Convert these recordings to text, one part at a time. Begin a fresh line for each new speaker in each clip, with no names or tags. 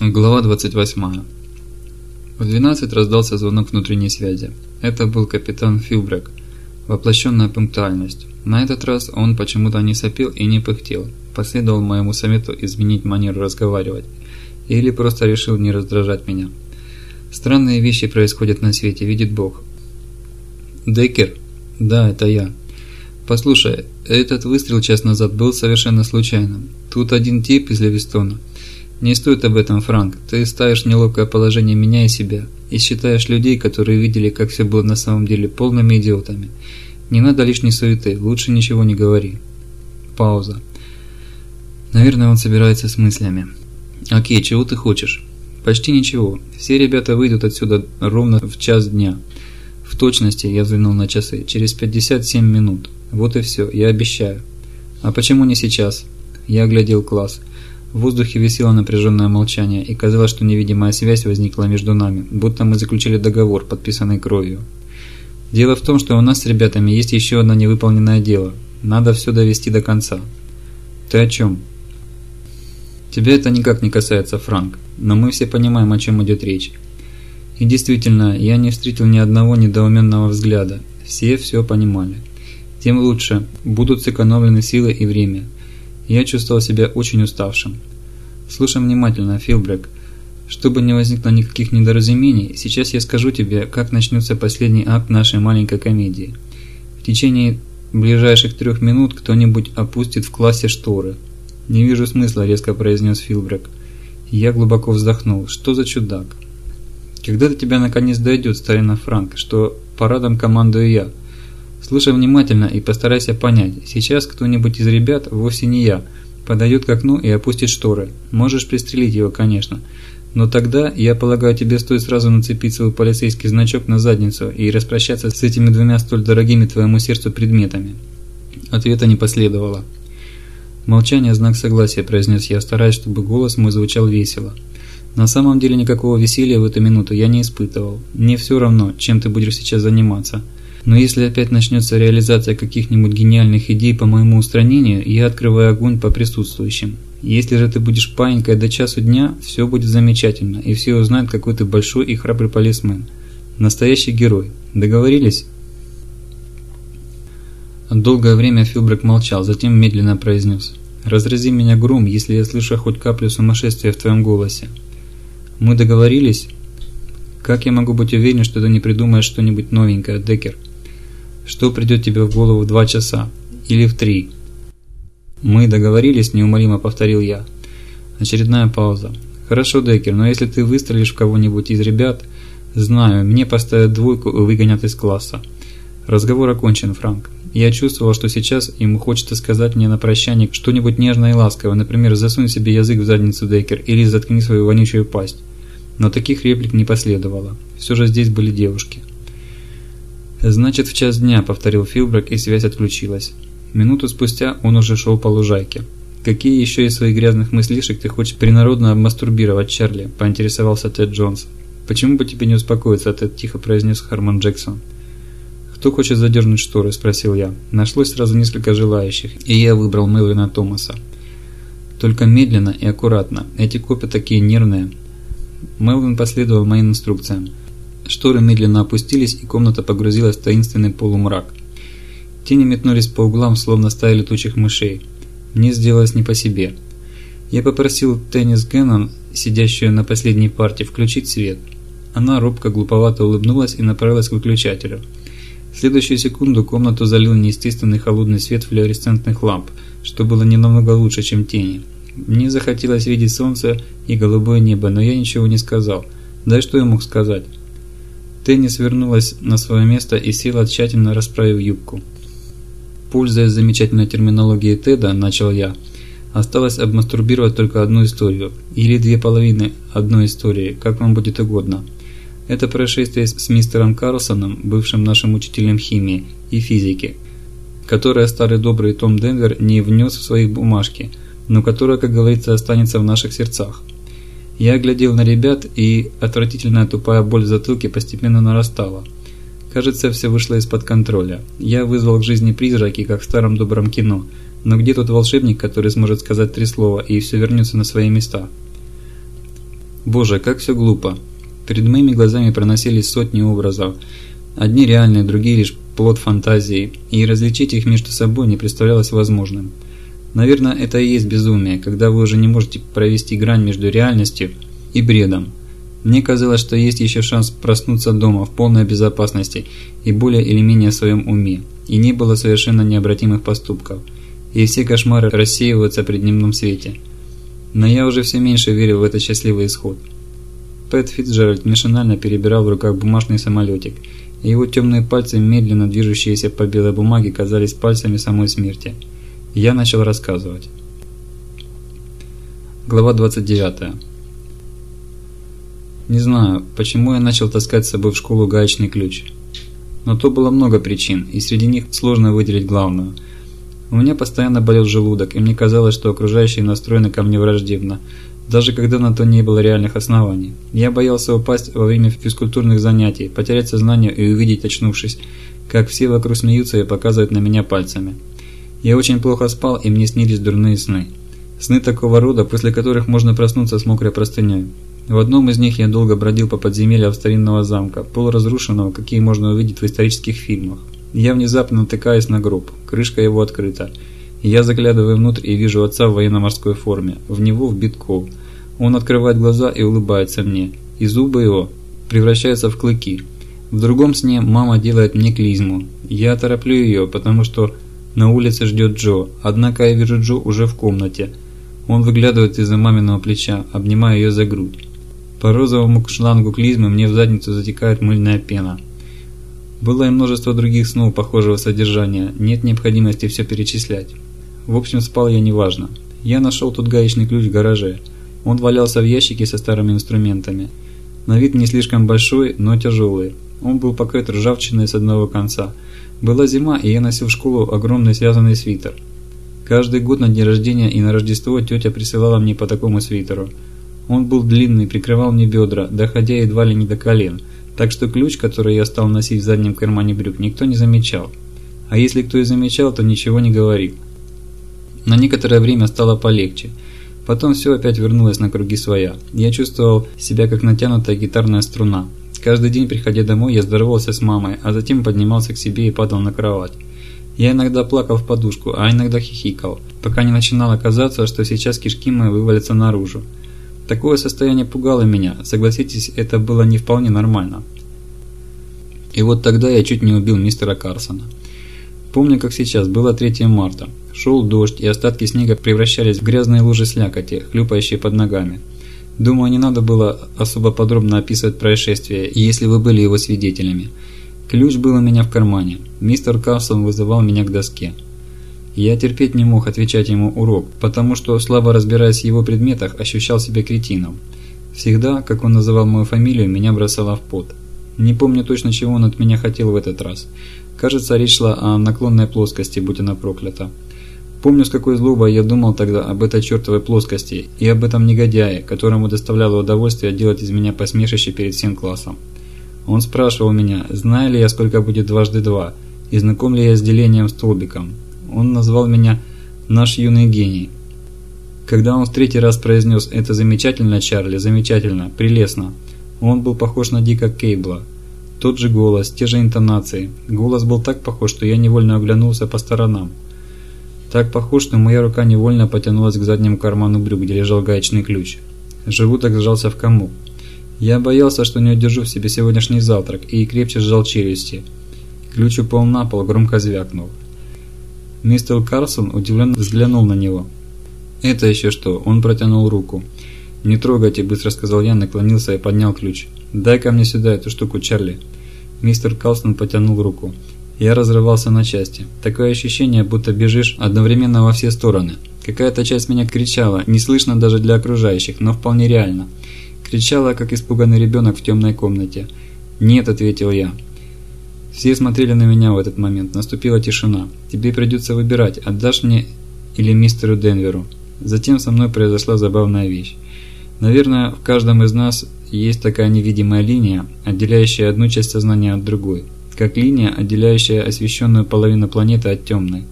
Глава 28. В 12 раздался звонок внутренней связи. Это был капитан Филбрек, воплощенная пунктуальность. На этот раз он почему-то не сопел и не пыхтел, последовал моему совету изменить манеру разговаривать, или просто решил не раздражать меня. Странные вещи происходят на свете, видит Бог. Деккер? Да, это я. Послушай, этот выстрел час назад был совершенно случайным. Тут один тип из Левистона – не стоит об этом, Франк. Ты ставишь неловкое положение меня и себя. И считаешь людей, которые видели, как все было на самом деле, полными идиотами. Не надо лишней суеты, лучше ничего не говори. Пауза. Наверное, он собирается с мыслями. Окей, чего ты хочешь? Почти ничего. Все ребята выйдут отсюда ровно в час дня. В точности, я взглянул на часы, через 57 минут. Вот и все, я обещаю. А почему не сейчас? Я оглядел класс. В воздухе висело напряженное молчание, и казалось, что невидимая связь возникла между нами, будто мы заключили договор, подписанный кровью. Дело в том, что у нас с ребятами есть еще одно невыполненное дело. Надо все довести до конца. Ты о чем? Тебя это никак не касается, Франк, но мы все понимаем, о чем идет речь. И действительно, я не встретил ни одного недоуменного взгляда. Все все понимали. Тем лучше, будут сэкономлены силы и время. Я чувствовал себя очень уставшим. Слушай внимательно, Филбрек. Чтобы не возникло никаких недоразумений, сейчас я скажу тебе, как начнется последний акт нашей маленькой комедии. В течение ближайших трех минут кто-нибудь опустит в классе шторы. «Не вижу смысла», – резко произнес Филбрек. Я глубоко вздохнул. «Что за чудак?» «Когда до тебя наконец дойдет, старина Франк, что парадом командую я?» Слушай внимательно и постарайся понять. Сейчас кто-нибудь из ребят, вовсе не я, подойдет к окну и опустит шторы. Можешь пристрелить его, конечно. Но тогда, я полагаю, тебе стоит сразу нацепить свой полицейский значок на задницу и распрощаться с этими двумя столь дорогими твоему сердцу предметами. Ответа не последовало. «Молчание – знак согласия», – произнес я, стараясь, чтобы голос мой звучал весело. На самом деле никакого веселья в эту минуту я не испытывал. Мне все равно, чем ты будешь сейчас заниматься – но если опять начнется реализация каких-нибудь гениальных идей по моему устранению, я открываю огонь по присутствующим. Если же ты будешь паинькой до часу дня, все будет замечательно, и все узнают, какой ты большой и храбрый полисмен. Настоящий герой. Договорились? Долгое время Филбрек молчал, затем медленно произнес. «Разрази меня гром, если я слышу хоть каплю сумасшествия в твоем голосе». «Мы договорились?» «Как я могу быть уверен, что ты не придумаешь что-нибудь новенькое, Деккер?» Что придет тебе в голову в два часа? Или в три? Мы договорились, неумолимо повторил я. Очередная пауза. Хорошо, Деккер, но если ты выстрелишь в кого-нибудь из ребят, знаю, мне поставят двойку и выгонят из класса. Разговор окончен, Франк. Я чувствовал, что сейчас ему хочется сказать мне на прощание что-нибудь нежное и ласковое, например, засунь себе язык в задницу, Деккер, или заткни свою вонючую пасть. Но таких реплик не последовало. Все же здесь были девушки. «Значит, в час дня», – повторил Филбрак, и связь отключилась. Минуту спустя он уже шел по лужайке. «Какие еще из своих грязных мыслишек ты хочешь принародно обмастурбировать, Чарли?» – поинтересовался Тед Джонс. «Почему бы тебе не успокоиться?» – Тед тихо произнес Хармон Джексон. «Кто хочет задернуть шторы?» – спросил я. Нашлось сразу несколько желающих, и я выбрал Мелвина Томаса. «Только медленно и аккуратно. Эти копы такие нервные». Мелвин последовал моим инструкциям. Шторы медленно опустились, и комната погрузилась в таинственный полумрак. Тени метнулись по углам, словно стая летучих мышей. Мне сделалось не по себе. Я попросил Теннис Геннон, сидящую на последней парте, включить свет. Она робко глуповато улыбнулась и направилась к выключателю. В следующую секунду комнату залил неестественный холодный свет флуоресцентных ламп, что было не намного лучше, чем тени. Мне захотелось видеть солнце и голубое небо, но я ничего не сказал. Да и что я мог сказать? Теннис вернулась на свое место и села, тщательно расправив юбку. Пользуясь замечательной терминологией Теда, начал я, осталось обмастурбировать только одну историю, или две половины одной истории, как вам будет угодно. Это происшествие с мистером Карлсоном, бывшим нашим учителем химии и физики, которое старый добрый Том Денвер не внес в свои бумажки, но которое, как говорится, останется в наших сердцах. Я глядел на ребят, и отвратительная тупая боль в затылке постепенно нарастала. Кажется, все вышло из-под контроля. Я вызвал к жизни призраки, как в старом добром кино. Но где тот волшебник, который сможет сказать три слова, и все вернется на свои места? Боже, как все глупо. Перед моими глазами проносились сотни образов. Одни реальные, другие лишь плод фантазии, и различить их между собой не представлялось возможным. Наверное, это и есть безумие, когда вы уже не можете провести грань между реальностью и бредом. Мне казалось, что есть еще шанс проснуться дома в полной безопасности и более или менее в своем уме, и не было совершенно необратимых поступков, и все кошмары рассеиваются при дневном свете. Но я уже все меньше верил в этот счастливый исход. Пэт Фитджеральд машинально перебирал в руках бумажный самолетик, и его темные пальцы, медленно движущиеся по белой бумаге, казались пальцами самой смерти. Я начал рассказывать. Глава 29. Не знаю, почему я начал таскать с собой в школу гаечный ключ. Но то было много причин, и среди них сложно выделить главную. У меня постоянно болел желудок, и мне казалось, что окружающие настроены ко мне враждебно, даже когда на то не было реальных оснований. Я боялся упасть во время физкультурных занятий, потерять сознание и увидеть, очнувшись, как все вокруг смеются и показывают на меня пальцами. Я очень плохо спал, и мне снились дурные сны. Сны такого рода, после которых можно проснуться с мокрой простыней. В одном из них я долго бродил по подземельям старинного замка, полуразрушенного, какие можно увидеть в исторических фильмах. Я внезапно натыкаюсь на гроб, крышка его открыта. Я заглядываю внутрь и вижу отца в военно-морской форме. В него вбит кол. Он открывает глаза и улыбается мне, и зубы его превращаются в клыки. В другом сне мама делает мне клизму. Я тороплю ее, потому что на улице ждет Джо, однако я вижу Джо уже в комнате. Он выглядывает из-за маминого плеча, обнимая ее за грудь. По розовому шлангу клизмы мне в задницу затекает мыльная пена. Было и множество других снов похожего содержания, нет необходимости все перечислять. В общем, спал я неважно. Я нашел тут гаечный ключ в гараже. Он валялся в ящике со старыми инструментами. На вид не слишком большой, но тяжелый. Он был покрыт ржавчиной с одного конца. Была зима, и я носил в школу огромный связанный свитер. Каждый год на день рождения и на Рождество тетя присылала мне по такому свитеру. Он был длинный, прикрывал мне бедра, доходя едва ли не до колен, так что ключ, который я стал носить в заднем кармане брюк, никто не замечал. А если кто и замечал, то ничего не говорил. На некоторое время стало полегче. Потом все опять вернулось на круги своя. Я чувствовал себя как натянутая гитарная струна. Каждый день, приходя домой, я здоровался с мамой, а затем поднимался к себе и падал на кровать. Я иногда плакал в подушку, а иногда хихикал, пока не начинало казаться, что сейчас кишки мои вывалятся наружу. Такое состояние пугало меня, согласитесь, это было не вполне нормально. И вот тогда я чуть не убил мистера Карсона. Помню, как сейчас, было 3 марта. Шел дождь, и остатки снега превращались в грязные лужи слякоти, хлюпающие под ногами. Думаю, не надо было особо подробно описывать происшествие, если вы были его свидетелями. Ключ был у меня в кармане. Мистер Карсон вызывал меня к доске. Я терпеть не мог отвечать ему урок, потому что, слабо разбираясь в его предметах, ощущал себя кретином. Всегда, как он называл мою фамилию, меня бросало в пот. Не помню точно, чего он от меня хотел в этот раз. Кажется, речь шла о наклонной плоскости, будь она проклята. Помню, с какой злобой я думал тогда об этой чертовой плоскости и об этом негодяе, которому доставляло удовольствие делать из меня посмешище перед всем классом. Он спрашивал меня, знаю ли я, сколько будет дважды два, и знаком ли я с делением столбиком. Он назвал меня «наш юный гений». Когда он в третий раз произнес «это замечательно, Чарли, замечательно, прелестно», он был похож на Дика Кейбла. Тот же голос, те же интонации. Голос был так похож, что я невольно оглянулся по сторонам. Так похож, что моя рука невольно потянулась к заднему карману брюк, где лежал гаечный ключ. Желудок сжался в комок. Я боялся, что не удержу в себе сегодняшний завтрак, и крепче сжал челюсти. Ключ упал на пол, громко звякнул. Мистер Карсон удивленно взглянул на него. «Это еще что?» Он протянул руку. «Не трогайте», – быстро сказал я, наклонился и поднял ключ. «Дай-ка мне сюда эту штуку, Чарли». Мистер Калстон потянул руку. Я разрывался на части. Такое ощущение, будто бежишь одновременно во все стороны. Какая-то часть меня кричала, не слышно даже для окружающих, но вполне реально. Кричала, как испуганный ребенок в темной комнате. «Нет», – ответил я. Все смотрели на меня в этот момент. Наступила тишина. Тебе придется выбирать, отдашь мне или мистеру Денверу. Затем со мной произошла забавная вещь. Наверное, в каждом из нас есть такая невидимая линия, отделяющая одну часть сознания от другой. Как линия, отделяющая освещенную половину планеты от темной.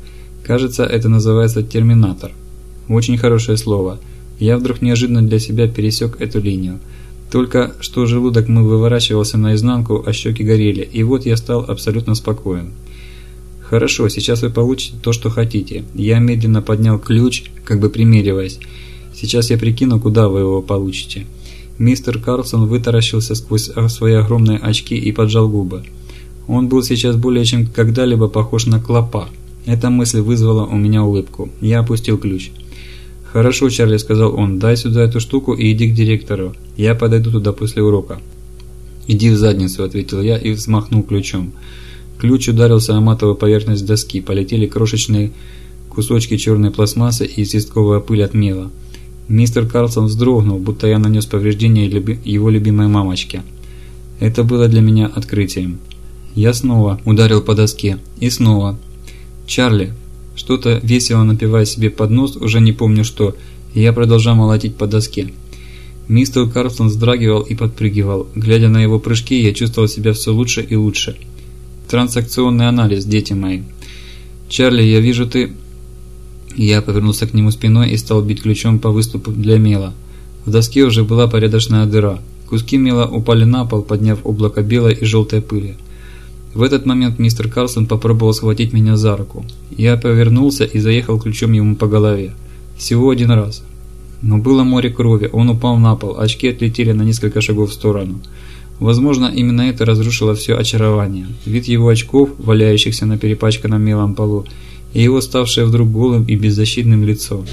Кажется, это называется терминатор. Очень хорошее слово. Я вдруг неожиданно для себя пересек эту линию. Только что желудок мой выворачивался наизнанку, а щеки горели, и вот я стал абсолютно спокоен. «Хорошо, сейчас вы получите то, что хотите». Я медленно поднял ключ, как бы примериваясь. «Сейчас я прикину, куда вы его получите». Мистер Карлсон вытаращился сквозь свои огромные очки и поджал губы. Он был сейчас более чем когда-либо похож на клопа. Эта мысль вызвала у меня улыбку. Я опустил ключ. «Хорошо, Чарли», – сказал он, – «дай сюда эту штуку и иди к директору. Я подойду туда после урока». «Иди в задницу», – ответил я и взмахнул ключом. Ключ ударился о матовую поверхность доски, полетели крошечные кусочки черной пластмассы и известковая пыль от мела. Мистер Карлсон вздрогнул, будто я нанес повреждение его любимой мамочке. Это было для меня открытием. Я снова ударил по доске. И снова. «Чарли!» Что-то весело напивая себе под нос, уже не помню что, я продолжал молотить по доске. Мистер Карлсон вздрагивал и подпрыгивал. Глядя на его прыжки, я чувствовал себя все лучше и лучше. Трансакционный анализ, дети мои. «Чарли, я вижу, ты...» Я повернулся к нему спиной и стал бить ключом по выступу для мела. В доске уже была порядочная дыра. Куски мела упали на пол, подняв облако белой и желтой пыли. В этот момент мистер Карлсон попробовал схватить меня за руку. Я повернулся и заехал ключом ему по голове. Всего один раз. Но было море крови, он упал на пол, очки отлетели на несколько шагов в сторону. Возможно, именно это разрушило все очарование. Вид его очков, валяющихся на перепачканном мелом полу, и его ставшее вдруг голым и беззащитным лицо.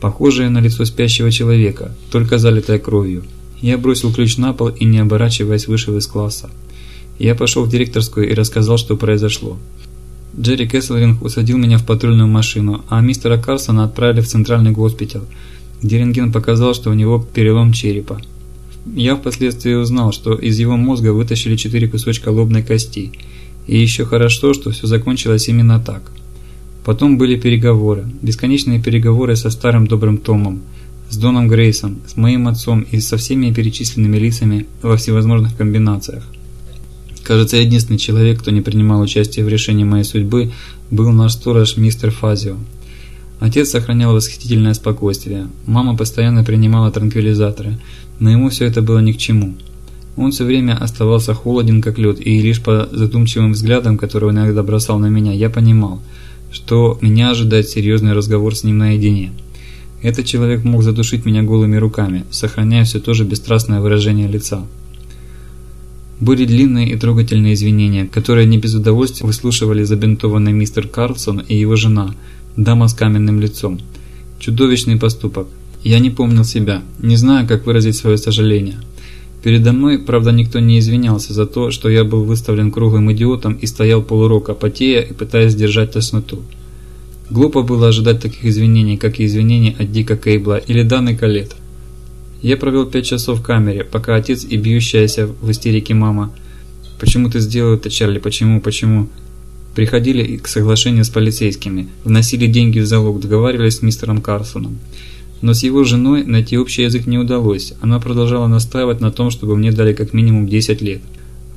Похожее на лицо спящего человека, только залитое кровью. Я бросил ключ на пол и, не оборачиваясь, вышел из класса. Я пошел в директорскую и рассказал, что произошло. Джерри Кесселринг усадил меня в патрульную машину, а мистера Карсона отправили в центральный госпиталь, где рентген показал, что у него перелом черепа. Я впоследствии узнал, что из его мозга вытащили четыре кусочка лобной кости. И еще хорошо, что все закончилось именно так. Потом были переговоры, бесконечные переговоры со старым добрым Томом, с Доном Грейсом, с моим отцом и со всеми перечисленными лицами во всевозможных комбинациях. Кажется, единственный человек, кто не принимал участие в решении моей судьбы, был наш сторож мистер Фазио. Отец сохранял восхитительное спокойствие. Мама постоянно принимала транквилизаторы, но ему все это было ни к чему. Он все время оставался холоден как лед, и лишь по задумчивым взглядам, которые он иногда бросал на меня, я понимал, что меня ожидает серьезный разговор с ним наедине. Этот человек мог задушить меня голыми руками, сохраняя все то же бесстрастное выражение лица. Были длинные и трогательные извинения, которые не без удовольствия выслушивали забинтованный мистер Карлсон и его жена, дама с каменным лицом. Чудовищный поступок. Я не помнил себя, не знаю, как выразить свое сожаление. Передо мной, правда, никто не извинялся за то, что я был выставлен круглым идиотом и стоял полурока, потея и пытаясь сдержать тосноту. Глупо было ожидать таких извинений, как и извинений от Дика Кейбла или Даны Калет. Я провел пять часов в камере, пока отец и бьющаяся в истерике мама «Почему ты сделал это, Чарли? Почему? Почему?» Приходили к соглашению с полицейскими, вносили деньги в залог, договаривались с мистером Карсоном. Но с его женой найти общий язык не удалось. Она продолжала настаивать на том, чтобы мне дали как минимум 10 лет.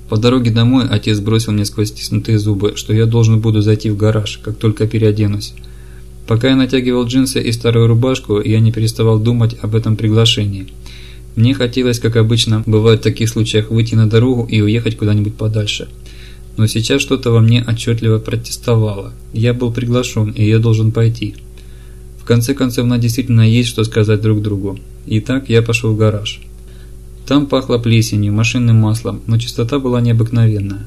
По дороге домой отец бросил мне сквозь стиснутые зубы, что я должен буду зайти в гараж, как только переоденусь. Пока я натягивал джинсы и старую рубашку, я не переставал думать об этом приглашении. Мне хотелось, как обычно бывает в таких случаях, выйти на дорогу и уехать куда-нибудь подальше. Но сейчас что-то во мне отчетливо протестовало. Я был приглашен, и я должен пойти. В конце концов, нам действительно есть что сказать друг другу. Итак, я пошел в гараж. Там пахло плесенью, машинным маслом, но чистота была необыкновенная.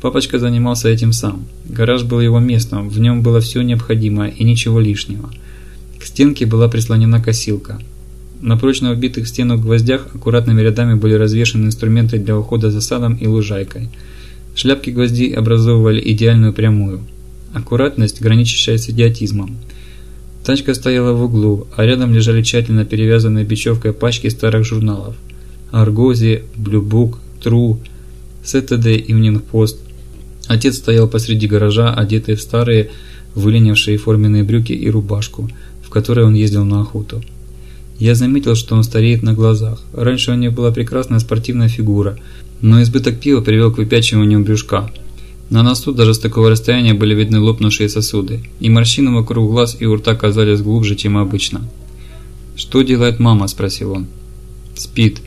Папочка занимался этим сам. Гараж был его местом, в нем было все необходимое и ничего лишнего. К стенке была прислонена косилка. На прочно вбитых в гвоздях аккуратными рядами были развешаны инструменты для ухода за садом и лужайкой. Шляпки гвоздей образовывали идеальную прямую. Аккуратность, граничащая с идиотизмом. Тачка стояла в углу, а рядом лежали тщательно перевязанные бечевкой пачки старых журналов. Аргози, Блюбук, Тру, Saturday Evening Post – Отец стоял посреди гаража, одетый в старые, выленившие форменные брюки и рубашку, в которой он ездил на охоту. Я заметил, что он стареет на глазах. Раньше у него была прекрасная спортивная фигура, но избыток пива привел к выпячиванию брюшка. На носу даже с такого расстояния были видны лопнувшие сосуды, и морщины вокруг глаз и у рта казались глубже, чем обычно. «Что делает мама?» – спросил он. «Спит».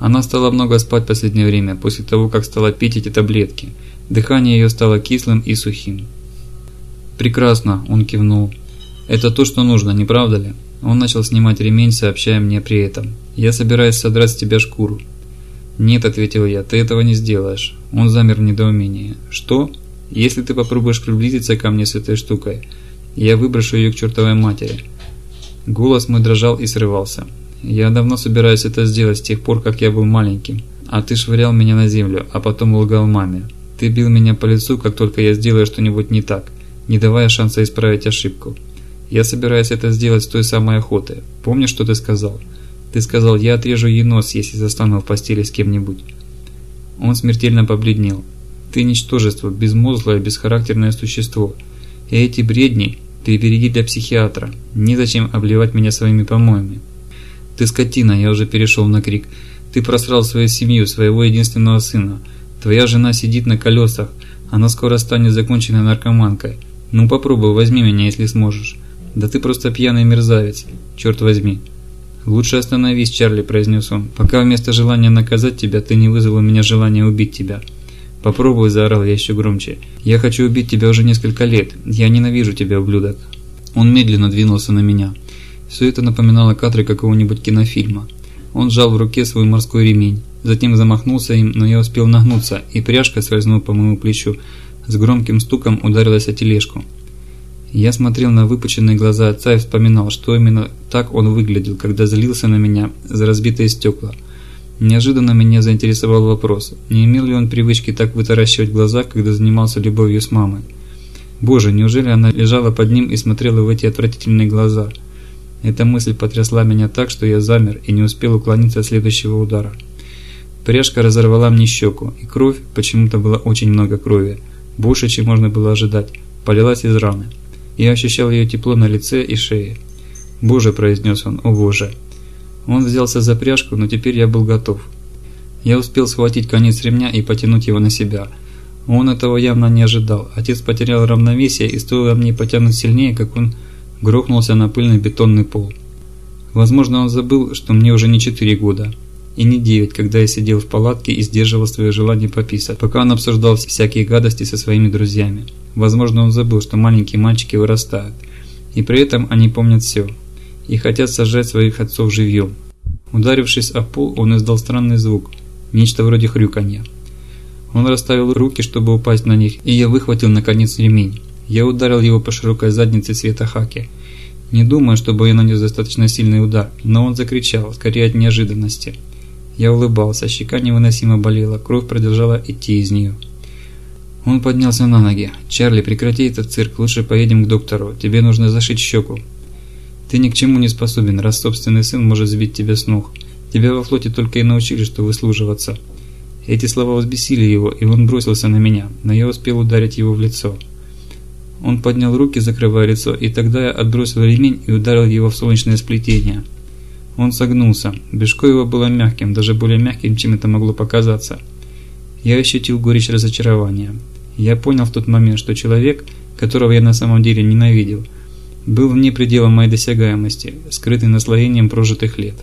Она стала много спать в последнее время, после того, как стала пить эти таблетки. Дыхание ее стало кислым и сухим. «Прекрасно», – он кивнул. «Это то, что нужно, не правда ли?» Он начал снимать ремень, сообщая мне при этом. «Я собираюсь содрать с тебя шкуру». «Нет», – ответил я, – «ты этого не сделаешь». Он замер в недоумении. «Что? Если ты попробуешь приблизиться ко мне с этой штукой, я выброшу ее к чертовой матери». Голос мой дрожал и срывался. «Я давно собираюсь это сделать с тех пор, как я был маленьким. А ты швырял меня на землю, а потом лгал маме. Ты бил меня по лицу, как только я сделаю что-нибудь не так, не давая шанса исправить ошибку. Я собираюсь это сделать с той самой охоты. Помнишь, что ты сказал? Ты сказал, я отрежу ей нос, если застану в постели с кем-нибудь. Он смертельно побледнел. Ты ничтожество, безмозглое, бесхарактерное существо. И эти бредни перебереги для психиатра. Незачем обливать меня своими помоями. Ты скотина, я уже перешел на крик. Ты просрал свою семью, своего единственного сына. Твоя жена сидит на колесах. Она скоро станет законченной наркоманкой. Ну попробуй, возьми меня, если сможешь. «Да ты просто пьяный мерзавец, черт возьми!» «Лучше остановись, Чарли», – произнес он, – «пока вместо желания наказать тебя ты не вызвал у меня желание убить тебя». «Попробуй», – заорал я еще громче. «Я хочу убить тебя уже несколько лет. Я ненавижу тебя, ублюдок». Он медленно двинулся на меня. Все это напоминало кадры какого-нибудь кинофильма. Он сжал в руке свой морской ремень, затем замахнулся им, но я успел нагнуться, и пряжка, скользнув по моему плечу, с громким стуком ударилась о тележку. Я смотрел на выпученные глаза отца и вспоминал, что именно так он выглядел, когда злился на меня за разбитые стекла. Неожиданно меня заинтересовал вопрос, не имел ли он привычки так вытаращивать глаза, когда занимался любовью с мамой. Боже, неужели она лежала под ним и смотрела в эти отвратительные глаза? Эта мысль потрясла меня так, что я замер и не успел уклониться от следующего удара. Пряжка разорвала мне щеку, и кровь, почему-то было очень много крови, больше, чем можно было ожидать, полилась из раны. Я ощущал ее тепло на лице и шее. «Боже!» – произнес он, «О боже!» Он взялся за пряжку, но теперь я был готов. Я успел схватить конец ремня и потянуть его на себя. Он этого явно не ожидал. Отец потерял равновесие и стоило мне потянуть сильнее, как он грохнулся на пыльный бетонный пол. Возможно, он забыл, что мне уже не 4 года. И не 9, когда я сидел в палатке и сдерживал свое желание пописать, пока он обсуждал всякие гадости со своими друзьями. Возможно, он забыл, что маленькие мальчики вырастают, и при этом они помнят все, и хотят сажать своих отцов живьем. Ударившись о пол, он издал странный звук, нечто вроде хрюканья. Он расставил руки, чтобы упасть на них, и я выхватил наконец ремень. Я ударил его по широкой заднице цвета хаки. Не думаю, чтобы я нанес достаточно сильный удар, но он закричал, скорее от неожиданности. Я улыбался, щека невыносимо болела, кровь продолжала идти из нее. Он поднялся на ноги. «Чарли, прекрати этот цирк, лучше поедем к доктору. Тебе нужно зашить щеку». «Ты ни к чему не способен, раз собственный сын может сбить тебя с ног. Тебя во флоте только и научили, что выслуживаться». Эти слова взбесили его, и он бросился на меня, но я успел ударить его в лицо. Он поднял руки, закрывая лицо, и тогда я отбросил ремень и ударил его в солнечное сплетение. Он согнулся. Брюшко его было мягким, даже более мягким, чем это могло показаться. Я ощутил горечь разочарования. Я понял в тот момент, что человек, которого я на самом деле ненавидел, был вне предела моей досягаемости, скрытый наслоением прожитых лет.